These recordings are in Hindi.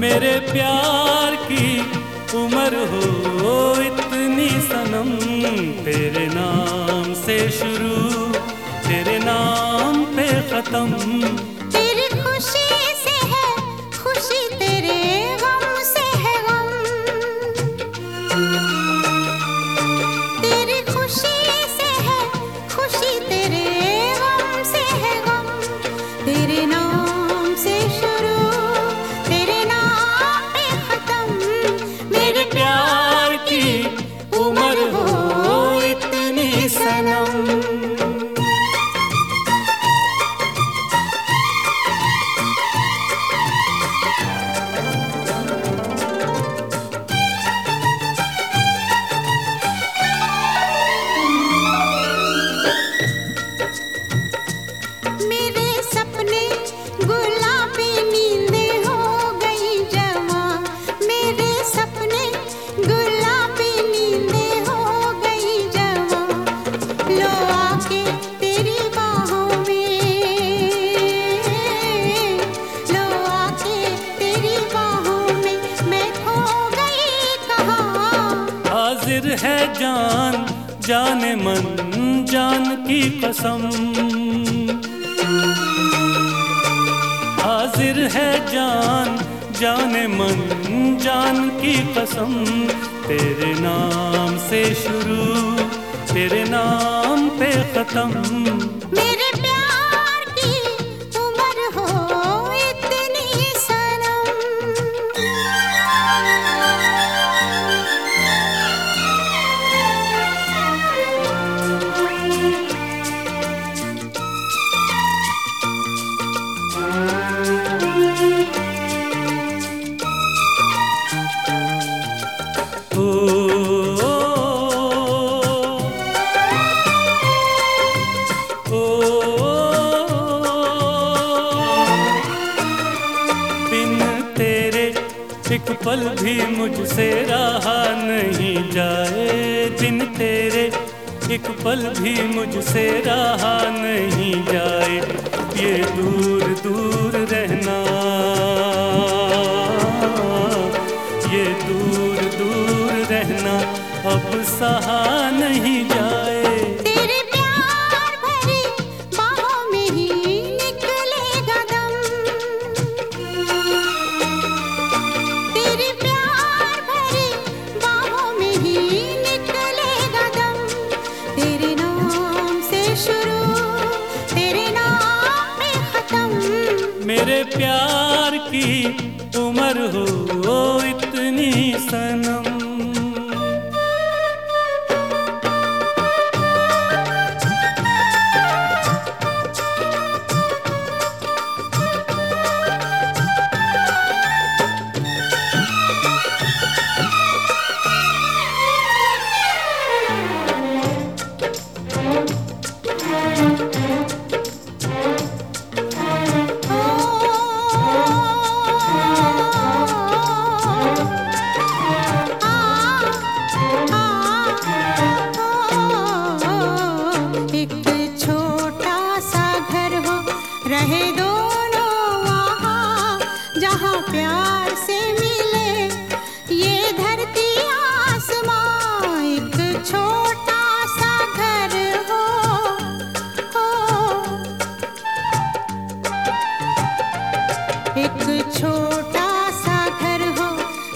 मेरे प्यार की उम्र हो इतनी सनम, तेरे नाम से शुरू, तेरे नाम पे खत्म। हाजिर है जान, जाने मन, जान की कसम। हाजिर है जान, जाने मन, जान की कसम। तेरे नाम से शुरू, तेरे नाम पे खत्म। पल भी मुझसे रहा नहीं जाए। बिन तेरे एक पल भी मुझसे रहा नहीं जाए। ये दूर दूर रहना। ये दूर दूर रहना। अब सहा नहीं जाए। मेरे प्यार की उम्र हो इतनी सनम। एक छोटा सा घर हो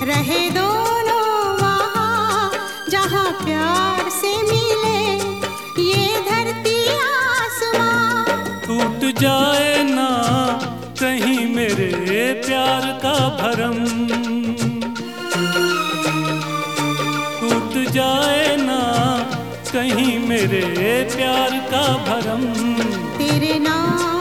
रहे दोनों वहाँ जहाँ प्यार से मिले ये धरती आसमां। टूट जाए ना कहीं मेरे प्यार का भरम। टूट जाए ना कहीं मेरे प्यार का भरम। तेरे नाम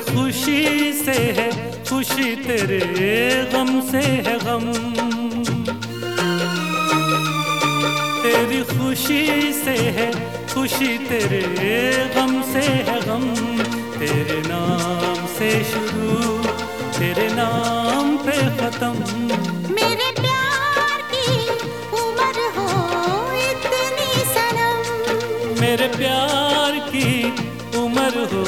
खुशी से है खुशी तेरे गम से है गम। तेरी खुशी से है खुशी तेरे गम से है गम। तेरे नाम से शुरू तेरे नाम पे खत्म। मेरे प्यार की उम्र हो इतनी सनम। मेरे प्यार की उम्र हो